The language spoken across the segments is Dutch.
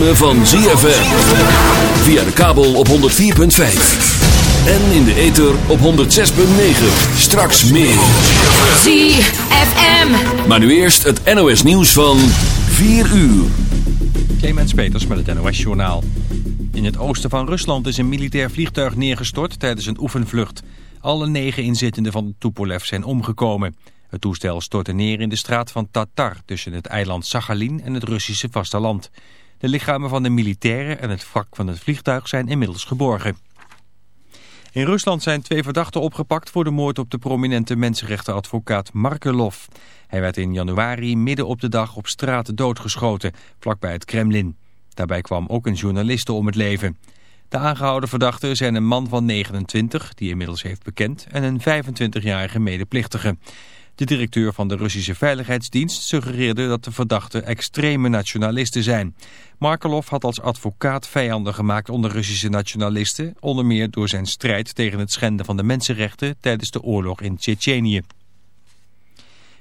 ritme van ZFM. Via de kabel op 104.5. En in de ether op 106.9. Straks meer. ZFM. Maar nu eerst het NOS nieuws van 4 uur. Clemens Peters met het NOS Journaal. In het oosten van Rusland is een militair vliegtuig neergestort tijdens een oefenvlucht. Alle negen inzittenden van de Tupolev zijn omgekomen. Het toestel stortte neer in de straat van Tatar tussen het eiland Sachalin en het Russische vasteland. De lichamen van de militairen en het wrak van het vliegtuig zijn inmiddels geborgen. In Rusland zijn twee verdachten opgepakt voor de moord op de prominente mensenrechtenadvocaat Markelov. Hij werd in januari midden op de dag op straat doodgeschoten, vlakbij het Kremlin. Daarbij kwam ook een journaliste om het leven. De aangehouden verdachten zijn een man van 29, die inmiddels heeft bekend, en een 25-jarige medeplichtige. De directeur van de Russische Veiligheidsdienst suggereerde dat de verdachten extreme nationalisten zijn. Markelov had als advocaat vijanden gemaakt onder Russische nationalisten, onder meer door zijn strijd tegen het schenden van de mensenrechten tijdens de oorlog in Tsjetsjenië.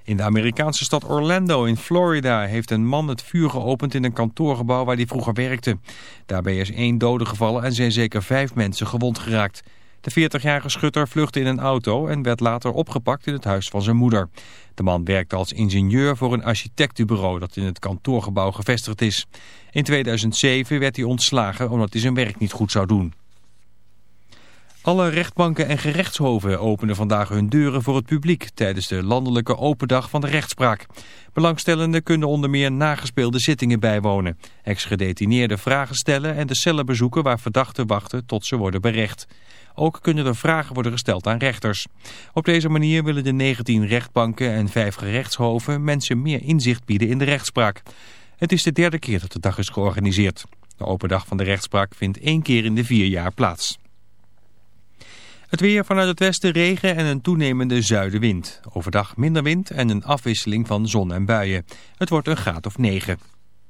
In de Amerikaanse stad Orlando in Florida heeft een man het vuur geopend in een kantoorgebouw waar hij vroeger werkte. Daarbij is één dode gevallen en zijn zeker vijf mensen gewond geraakt. De 40-jarige schutter vluchtte in een auto en werd later opgepakt in het huis van zijn moeder. De man werkte als ingenieur voor een architectenbureau dat in het kantoorgebouw gevestigd is. In 2007 werd hij ontslagen omdat hij zijn werk niet goed zou doen. Alle rechtbanken en gerechtshoven openen vandaag hun deuren voor het publiek tijdens de landelijke open dag van de rechtspraak. Belangstellenden kunnen onder meer nagespeelde zittingen bijwonen, ex-gedetineerden vragen stellen en de cellen bezoeken waar verdachten wachten tot ze worden berecht. Ook kunnen er vragen worden gesteld aan rechters. Op deze manier willen de 19 rechtbanken en 5 gerechtshoven mensen meer inzicht bieden in de rechtspraak. Het is de derde keer dat de dag is georganiseerd. De open dag van de rechtspraak vindt één keer in de vier jaar plaats. Het weer vanuit het westen regen en een toenemende zuidenwind. Overdag minder wind en een afwisseling van zon en buien. Het wordt een graad of 9.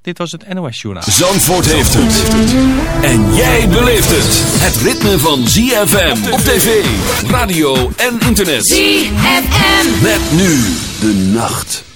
Dit was het NOS Journaal. Zandvoort heeft het. En jij beleeft het. Het ritme van ZFM op tv, radio en internet. ZFM. Met nu de nacht.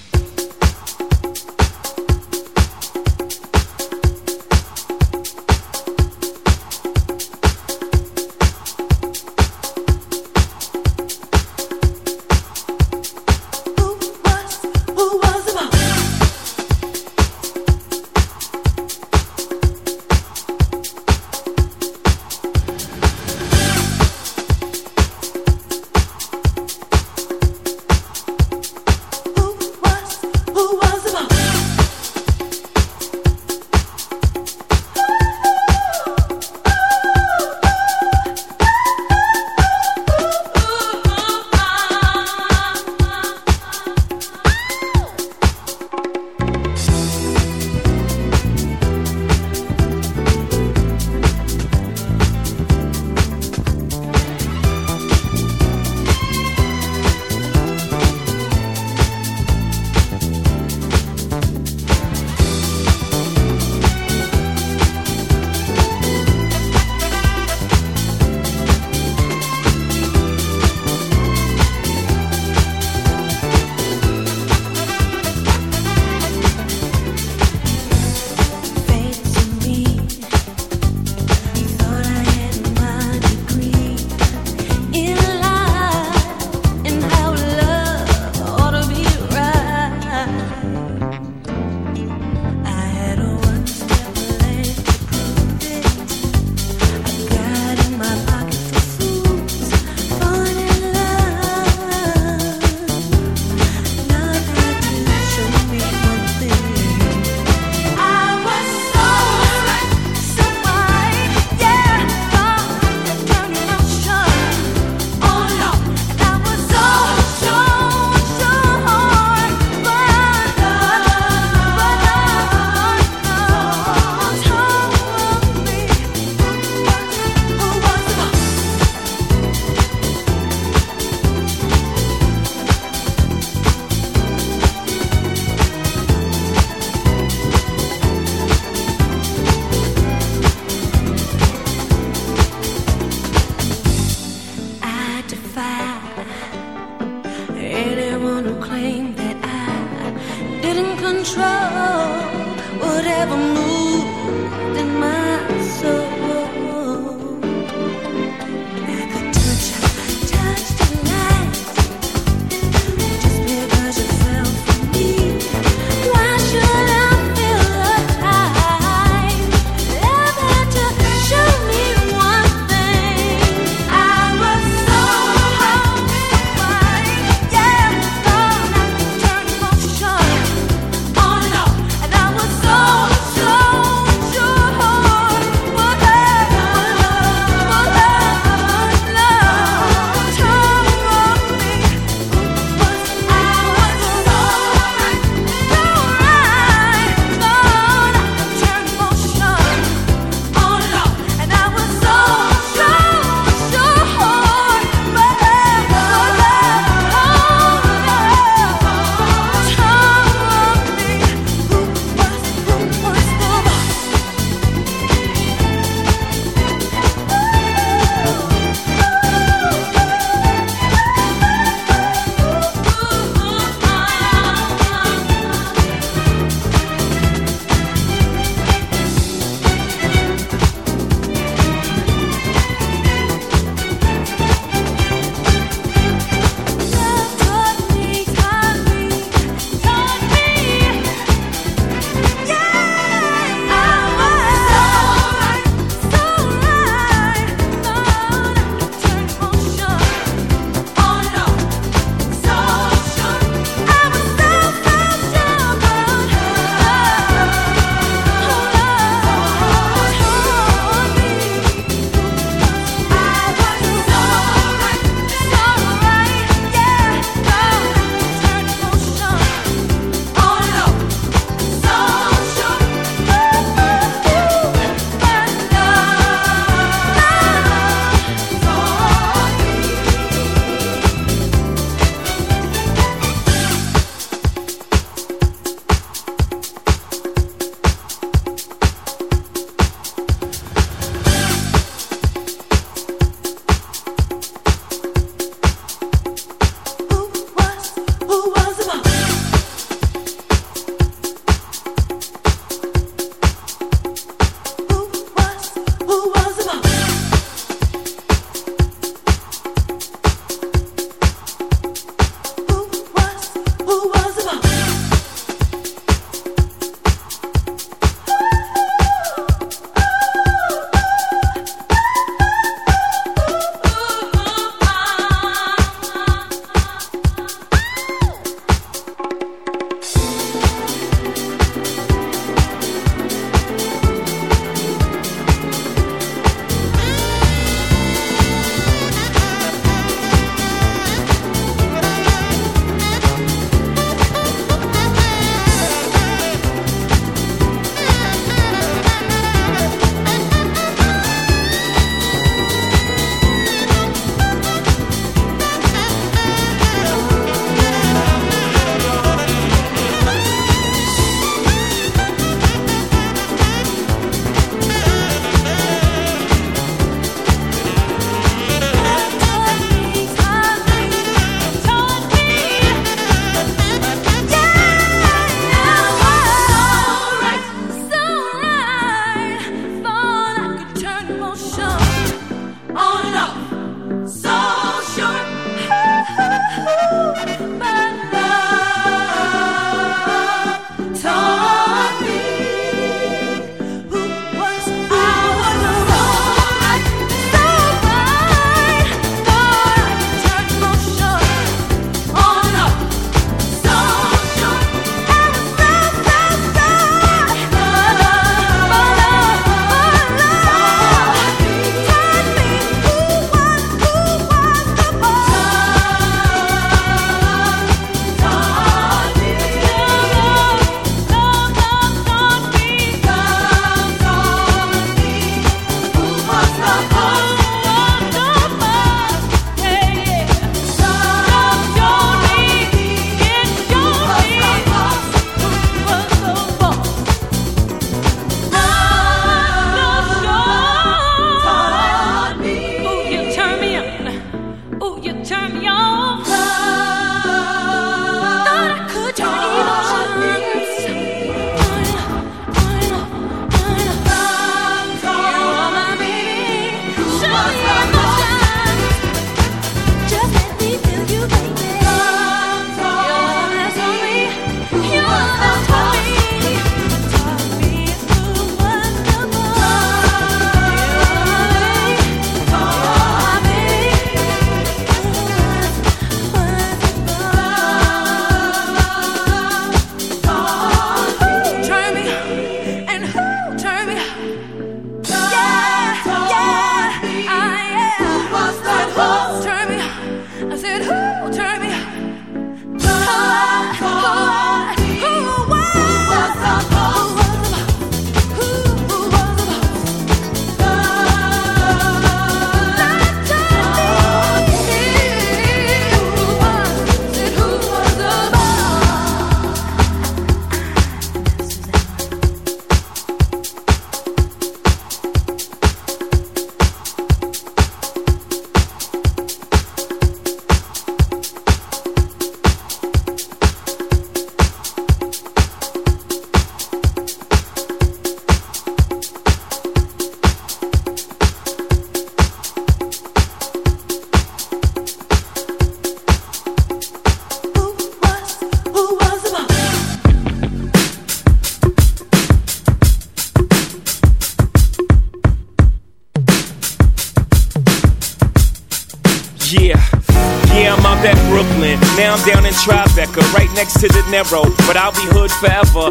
But I'll be hood forever.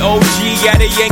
OG at a Yankee.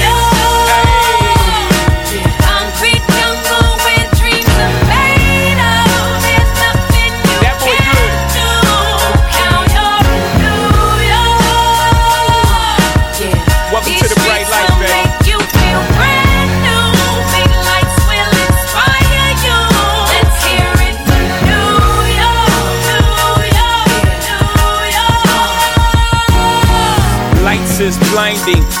sim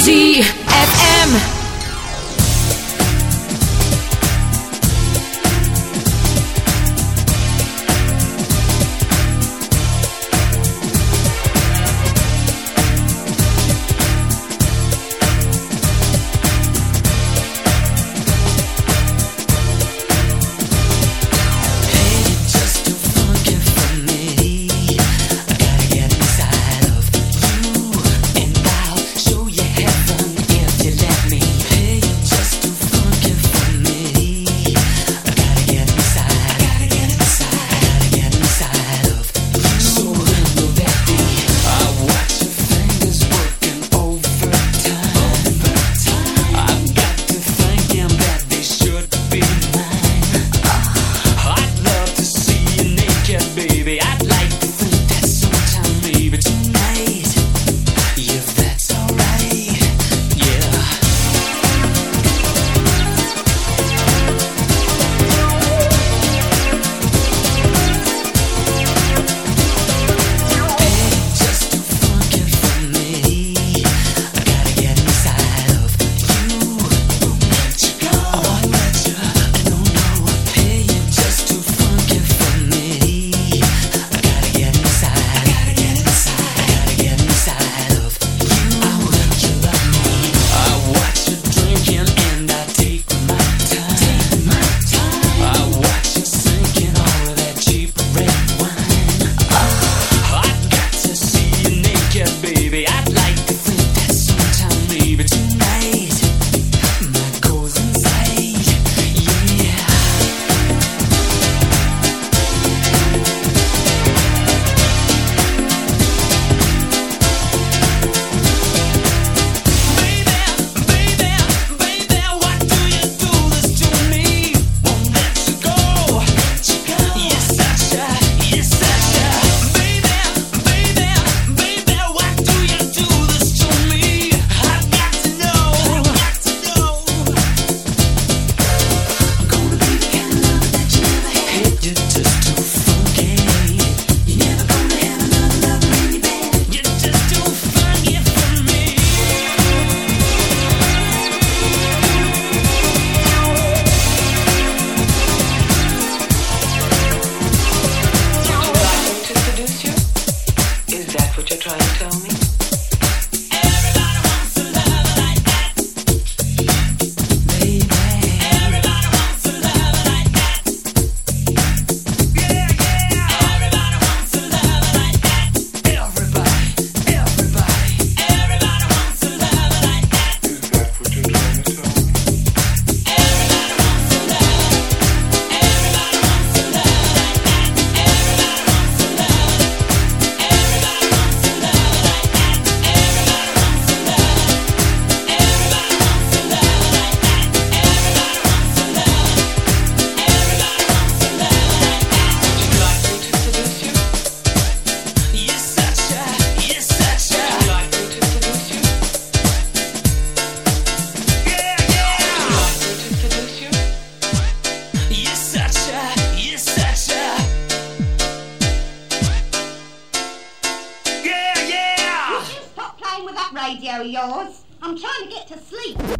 Z. yours. I'm trying to get to sleep.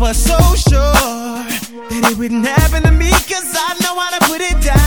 I was so sure that it wouldn't happen to me, cause I know how to put it down.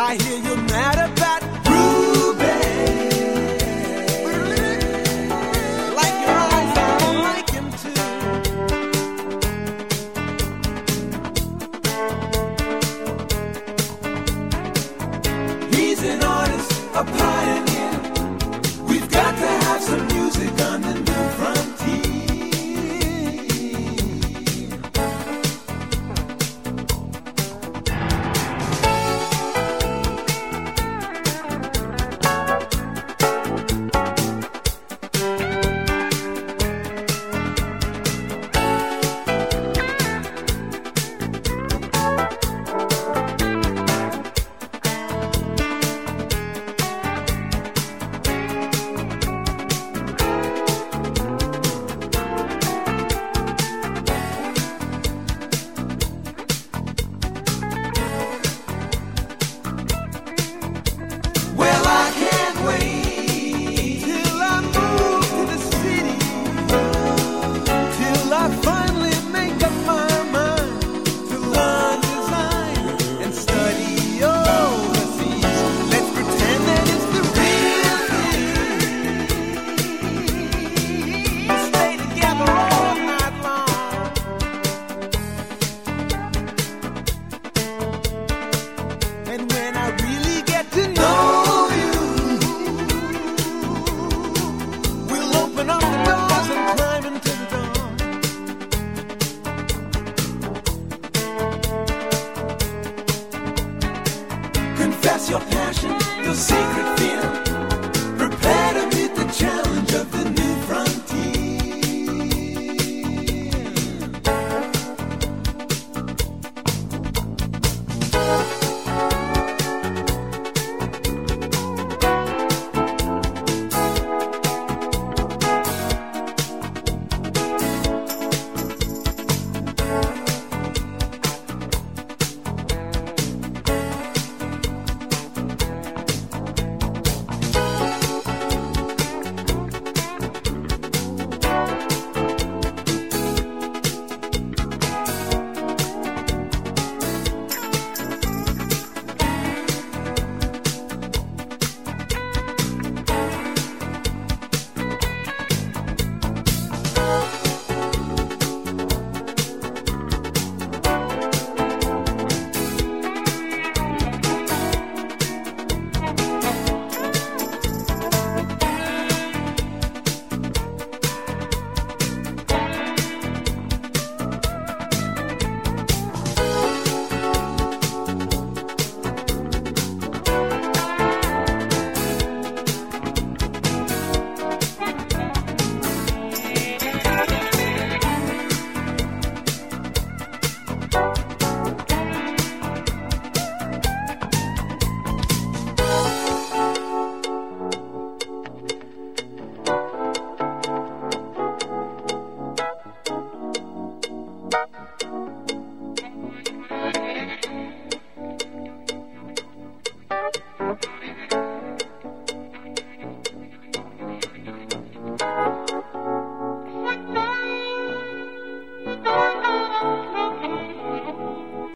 I hear you're mad about